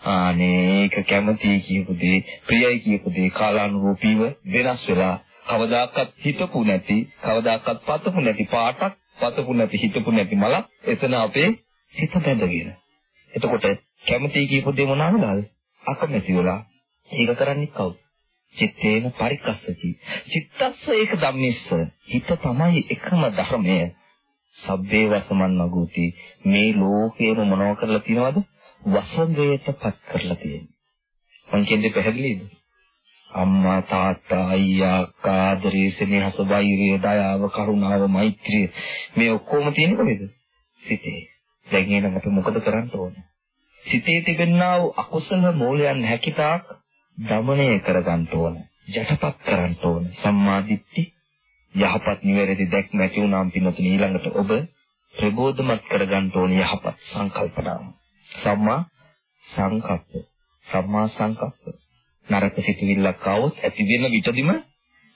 ආනේ ඒක කැමති කියපු දේ, ප්‍රියයි කියපු දේ කාලානුරූපීව වෙනස් වෙලා කවදාකවත් හිතපු නැති, කවදාකවත් පතපු නැති පාටක්, පතපු නැති හිතපු නැති මලක් එතන අපේ හිත බැඳගෙන. එතකොට කැමති කියපු දේ මොනවාද? අකමැති වෙලා ඒක කරන්නේ කවුද? චිත්තේන පරිකස්සති. චිත්තස්ස ඒක ධම්මිස්ස. හිත තමයි එකම ධර්මය. සබ්බේ වසමන් නගූති. මේ ලෝකේම මොනව කරලා තියනවද? වසඟයට පත් කරලා තියෙනවා. මං කියන්නේ පැහැදිලිද? අම්මා තාත්තා අයියා අක්කා ආදරේ සෙනෙහස වෛරය දයාව කරුණාව මෛත්‍රිය මේ ඔක්කොම තියෙන කොහෙද? සිතේ. දැන් එනකොට මොකද කරන්න ඕන? සිතේ තිබෙනා වූ අකුසල මූලයන් හැකිතාක් দমনය කරගන්න ඕන. යටපත් කරන්න ඕන. සම්මාදිට්ඨි යහපත් නිවැරදි දැක්ම ඇති වුණාම් පින්නතුනි ඊළඟට ඔබ ප්‍රබෝධමත් කරගන්න ඕන යහපත් සංකල්පනාව. සම්මා සංකප්ප සම්මා සංකප්ප නරක සිතුවිල්ලක් ආවොත් ඇති වෙන විටදිම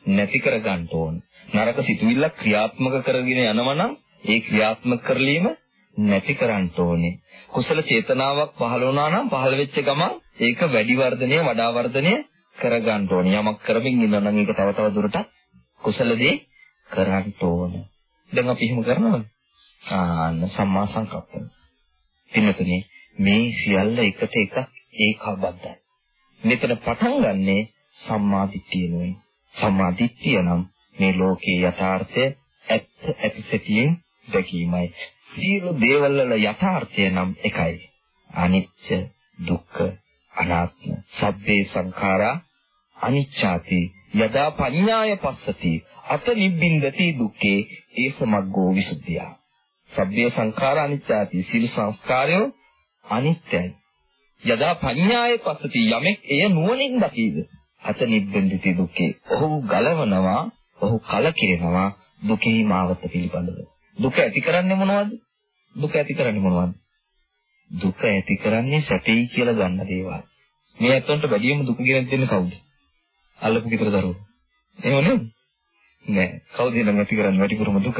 නැති කර ගන්න ඕන. නරක සිතුවිල්ලක් ක්‍රියාත්මක කරගෙන යනවා නම් ඒ ක්‍රියාත්මක කරලීම නැති කරන්න ඕනේ. කුසල චේතනාවක් පහළ වුණා නම් පහළ වෙච්ච ගමන් ඒක වැඩි වර්ධනය වඩා වර්ධනය කර ගන්න ඕනේ. යමක් කරමින් ඉන්නවා නම් ඒක තව තව දුරටත් කුසලදී කරන්න ඕන. දැන් අපි එහෙම කරනවද? ආන්න සම්මා සංකප්ප. පින්නතුනේ මේ සියල්ල එකට එක ඒකාබද්ධයි. මෙතන පටන් ගන්නෙ සම්මා දිට්ඨියනේ. සම්මා දිට්ඨිය නම් මේ ලෝකේ යථාර්ථය ඇත්ත ඇතිසැටියෙන් දැකීමයි. සියලු දේවල් වල යථාර්ථය නම් එකයි. අනිත්‍ය, දුක්ඛ, අනාත්ම, සබ්බේ සංඛාරා අනිච්ඡාති යදා පඤ්ඤාය පස්සති අත නිබ්බින්දති දුක්ඛේ ඒ සමග්ගෝ විසුද්ධිය. සබ්බේ සංඛාරා අනිච්ඡාති සිල් සංස්කාරයෝ අනිත්‍යයි. යදා පඤ්ඤාය පසති යමෙක් එය නුවණින් දකීද? අත නිබ්බන්දිති දුකේ ඔහු ගලවනවා ඔහු කලකිරෙනවා දුකෙහි මාවත පිළිබඳව. දුක ඇති කරන්නේ මොනවද? දුක ඇති කරන්නේ මොනවද? දුක ඇති කරන්නේ සැපයි කියලා ගන්න දේවල්. මේ ඇත්තන්ට වැඩියම දුක ගෙන දෙන්නේ කවුද? අල්ලපු කිතර දරුවෝ. එහෙම නේද නෑ. කවුද නම් ඇති කරන්නේ වැඩිපුරම දුක?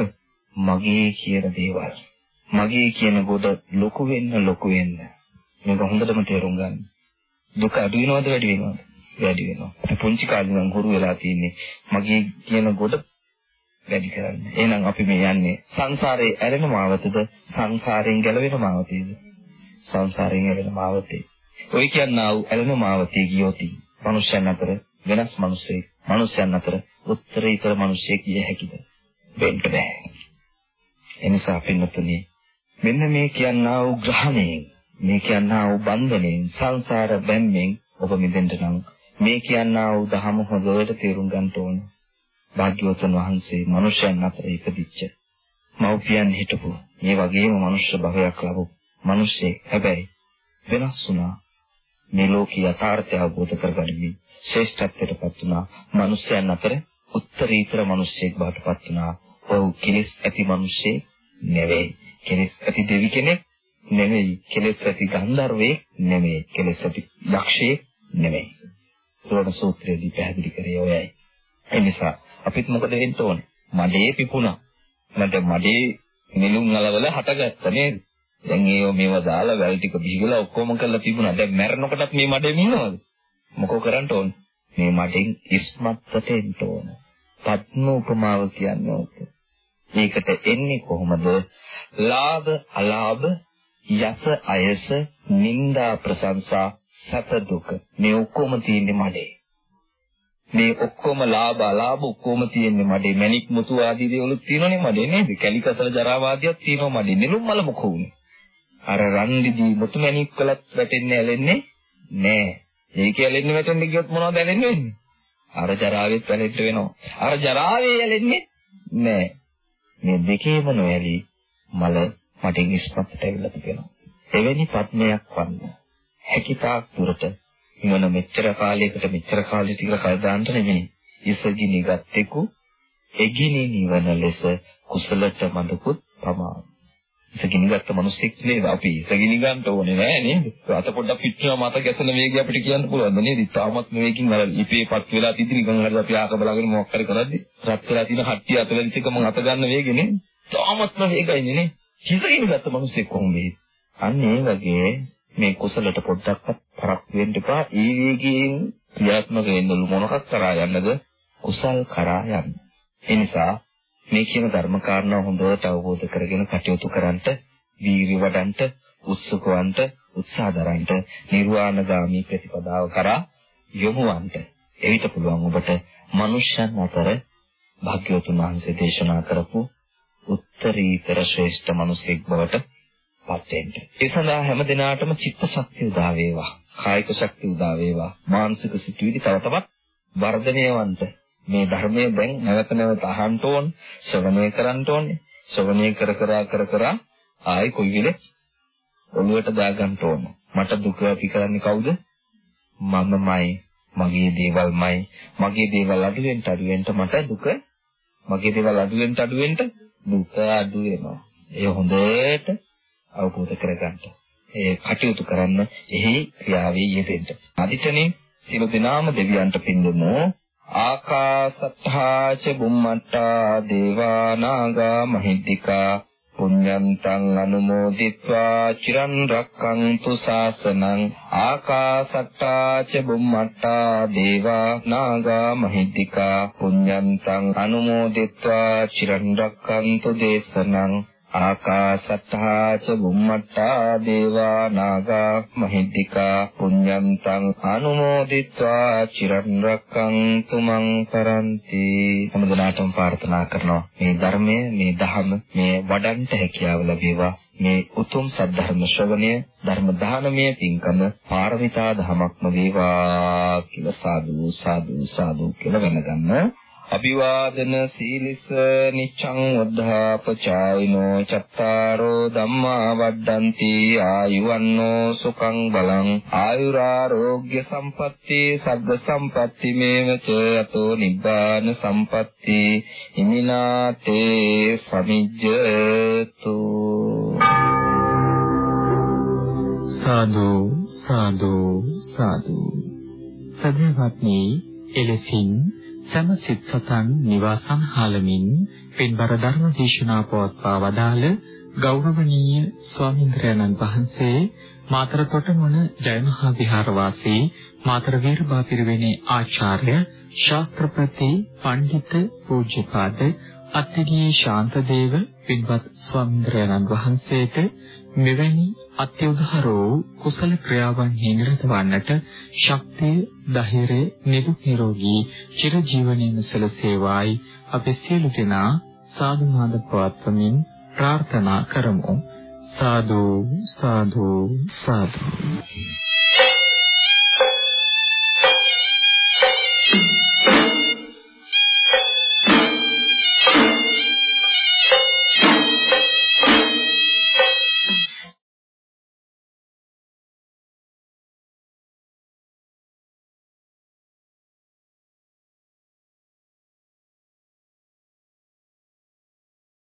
මගේ කියන දේවල්. මගේ කියන කොට ලොකු වෙන්න ලොකු වෙන්න මේක හොඳටම තේරුම් ගන්න. දුක අඩු වෙනවද වැඩි වෙනවද? වැඩි වෙනවා. අපි පුංචි කාලේ නම් හුරු වෙලා තියෙන්නේ මගේ කියන ගොඩ වැඩි කරන්න. එහෙනම් අපි මේ යන්නේ සංසාරේ ඇරෙන මාවතද සංසාරයෙන් ගැලවෙන මාවතේද? සංසාරයෙන් ඇරෙන මාවතේ. ඔය කියන්නා වූ ඇලෙන මාවතේ ගියොත් මනුෂ්‍යයන් අතර වෙනස් මිනිසෙක්, මනුෂ්‍යයන් අතර උත්තරීතර මිනිසෙක් කිය හැකිද? වෙන්න බෑ. එනිසා පින්නතුනි මෙන්න මේ කියන්නා වූ ග්‍රහණයෙන් මේ කියන්නා වූ බන්ධනෙන් සංසාර බැම්මෙන් ඔබ මිදෙන්න නම් මේ කියන්නා වූ ධහම හොඳට තේරුම් ගන්න ඕන. භාග්‍යවතුන් වහන්සේ මනුෂ්‍යයන් අතර ඉපදිච්ච මව්පියන් හිටපු මේ වගේම මනුෂ්‍ය භවයක් ලැබු මිනිස්සේ හැබැයි වෙනස් වුණා. මේ ලෝකීය යථාර්ථය අවබෝධ කරගනිමින් ශ්‍රේෂ්ඨත්වයටපත් වුණා. මනුෂ්‍යයන් අතර උත්තරීතර මිනිසෙක් බවට පත් වුණා. ඔහු කිලිස් ඇති මිනිසෙක් නෙවෙයි. කෙලෙස් ඇති දෙවි කෙනෙක් නෙමෙයි. කෙලෙස් ඇති ගන්ධර්වේ නෙමෙයි. කෙලෙස් ඇති යක්ෂයේ නෙමෙයි. සෝණ සූත්‍රයේදී පැහැදිලි කරේ ඔයයි. ඒ නිසා අපිත් මොකද වෙන්න ඕනේ? මඩේ පිපුණා. මට මඩේ නිලුම් අලවල හටගත්තා නේද? දැන් ඒව මේව දාලා වැල් ටික බිහිගලා ඔක්කොම කරලා තිබුණා දැන් මැරෙනකොටත් මේ මඩේ ඉන්නවද මොකෝ කරන්න ඕනේ? මේ මඩෙන් ඉස්මත්තට එන්න ඕන. පත්ම උපමාව කියන්නේ ඕක. ඒකට එන්නේ කොහොමද ලාභ අලාභ යස අයස නිന്ദා ප්‍රශංසා සැප දුක මේ ඔක්කොම තියෙන්නේ මඩේ මේ ඔක්කොම ලාභ අලාභ ඔක්කොම තියෙන්නේ මඩේ මණික් මුතු ආදී දේවලුත් තියෙනනේ මඩේ නේද? කැලිකසල ජරාවාදියක් තියෙනවා මඩේ. නෙළුම් මල මොකෝ උනේ? අර රන්දිදී මුතු මණික් වලත් වැටෙන්නේ ඇලෙන්නේ නෑ. ඒක ඇලෙන්නේ වැටෙන්නේ කියොත් මොනවද ඇලෙන්නේ වෙන්නේ? අර ජරාවෙත් වැළෙන්න වෙනවා. අර ජරාවේ ඇලෙන්නේ නෑ. මේ දෙකේම නොඇලී මල මටින් ඉස්පත්තට ඇවිල්ලා තිබෙනවා. එවැනි පත්මයක් වන්න. හැකිතාක් දුරට නිවන මෙච්චර කාලයකට මෙච්චර කාලෙට කියලා කල් දාන්න නෙමෙයි. ඉසගිනි ගත්තෙකු එගිනි නිවන ලෙස කුසලට මඳකුත් පමාන. ඉසගිනි ගත්ත මිනිස්සෙක් නේද අපි ඉසගිනි ගන්න ඕනේ නෑ නේද? අත පොඩ්ඩක් පිටිනවා මත ගැසෙන වේගය අපිට කියන්න පුළුවන් නේද? තාමත් මේකින් අර ඉපේපත් වෙලා තිති නිකන් හරි අපි ආක බලාගෙන මොකක් හරි කරද්දි රත් වෙලා තියෙන හට්ටිය අත වෙලිච්ච එක මම අත ගන්න වේගෙ නේ. තාමත්ම වේගයිනේ නේ. ඉසගිනි ගත්ත මිනිස්සෙක් කොහොමද? අන්න ඒ වගේ මේ කුසලට පොඩ්ඩක්වත් පරක් වෙන්න එපා. ඒ වේගයෙන් ක්‍රියාත්මක වෙන්නලු මොනකක් කරා යන්නද? කුසල් කරා යන්න. ඒ නිසා මේ කියන ධර්ම කාරණා හොඳට අවබෝධ කරගෙන කටයුතු කරන්ට, වීර්ය වඩන්ට, උත්සුකවන්ට, උත්සාහ දරන්ට, නිර්වාණගාමී ප්‍රතිපදාව කරා යොමුවන්ට. එවිට පුළුවන් ඔබට මනුෂ්‍යයන් අතර භාග්‍යවතුන් වහන්සේ දේශනා කරපු උත්තරීතර ශ්‍රේෂ්ඨ මිනිසෙක් බවට පත් වෙන්න. ඒ සඳහා හැම දිනාටම චිත්ත ශක්තිය උදා වේවා. කායික ශක්තිය උදා වේවා. මානසික සිතුවිලි තව තවත් වර්ධනය වන්ත. මේ ධර්මයේ දැන් නැවත නැවත අහන්න ඕන, ශ්‍රවණය කරන්න ඕනේ. ශ්‍රවණය කර කර කර කර ආයි කොයි වෙලෙත් ඔළුවට දාගන්න ඕන. මට දුක ඇති කරන්නේ කවුද? මමමයි. මගේ දේවල්මයි. මගේ දේවල් අඩු වෙන්න අඩු වෙන්න මට දුක මගේ දේවල් අඩු වෙන්න අඩු වෙන්න දුක අඩු වෙනවා. ඒ හොඳට අවබෝධ කරගන්න. ඒ කටයුතු කරන්න එහි ක්‍රියාවේ යෙදෙන්න. අදිටනේ සියලු දෙනාම දෙවියන්ට පින්දුමු. ආකාසත්තා ච බුම්මත්තා දේවා නාග මහිද්దికා පුඤ්ඤන්තං අනුමෝදිත්වා චිරන් රක්ඛන්තු සාසනං ආකාසට්ටා ච බුම්මට්ටා දේවා නාග මහිද්దికා පුඤ්ඤන්තං අනුමෝදිත්වා චිරන් රක්ඛන්තු දේශනං ආකාසත්තා ච බුම්මත්තා දේවා නාග මහිද්దికා පුඤ්ඤන්තං අනුමෝදිත්වා චිරන් රක්ඛන්තු මං කරන්ති හැමදෙනාටම ප්‍රාර්ථනා කරනවා මේ ධර්මය මේ ධහම මේ වඩන්ට හැකියාව ලැබේවා। මේ උතුම් සද්ධර්ම ශ්‍රවණය ධර්ම දානමය පින්කම පාරමිතා ධමක්ම වේවා කියලා සාදු සාදු සාදු කියලා වෙනගන්න අභිවාදන සීලිස නිච්ඡං වද්ධාපචායිනෝ චත්තාරෝ ධම්මා වඩ්ඩಂತಿ ආයුවන්නෝ සුඛං බලං ආයුරාෝග්‍ය සම්පatti සග්ග සම්පatti මේවච අතෝ නිබ්බාන සම්පatti හිමිනාතේ සමිජ්ජතු. සාදු සාදු සාදු. සදහවත්නි එලෙසින් සම සිත් සතන් නිවාසන් හාලමින් පින්බර ධර්ම දේශනා පවත්වා වදාළ ගෞරවනීය ස්වාමීන්ද්‍රයන්න් වහන්සේ මාතර තොටමුණ ජයමහා විහාරවාසී මාතර වීරබා පිරිවෙනේ ආචාර්ය ශාස්ත්‍රපති පඬිත පූජ්‍යපාද අත්තිගේ ශාන්තදේව පින්වත් ස්වාමීන්ද්‍රයන්න් වහන්සේට මෙවැනි අත්‍යවධාරෝ කුසල ක්‍රියාවන්හි නිරත වන්නට ශක්තිය, ධෛර්යය, නිදුක් නිරෝගී චිරජීවනයේම සැලසේවායි අපි සියලු දෙනා සාදු නාද පවත්වමින් ප්‍රාර්ථනා කරමු. සාදු සාදු සාදු Thank you.